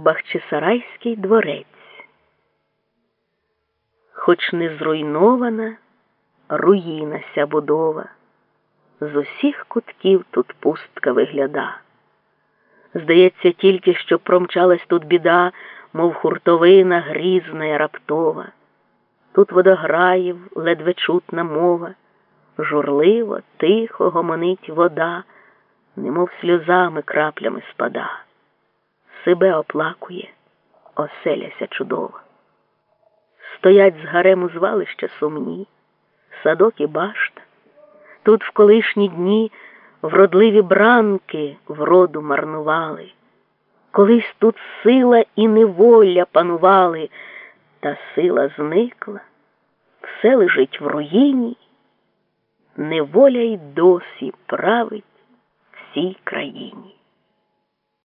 Бахчисарайський дворець. Хоч не зруйнована руїна ся будова, з усіх кутків тут пустка вигляда. Здається, тільки що промчалась тут біда, мов хуртовина грізна й раптова. Тут водограїв ледве чутна мова, журливо, тихо гомонить вода, немов сльозами краплями спада себе оплакує, оселяся чудова. Стоять з гарему звалища сумні, садок і башта. Тут в колишні дні вродливі бранки вроду марнували. Колись тут сила і неволя панували, та сила зникла, все лежить в руїні, неволя й досі править всій країні.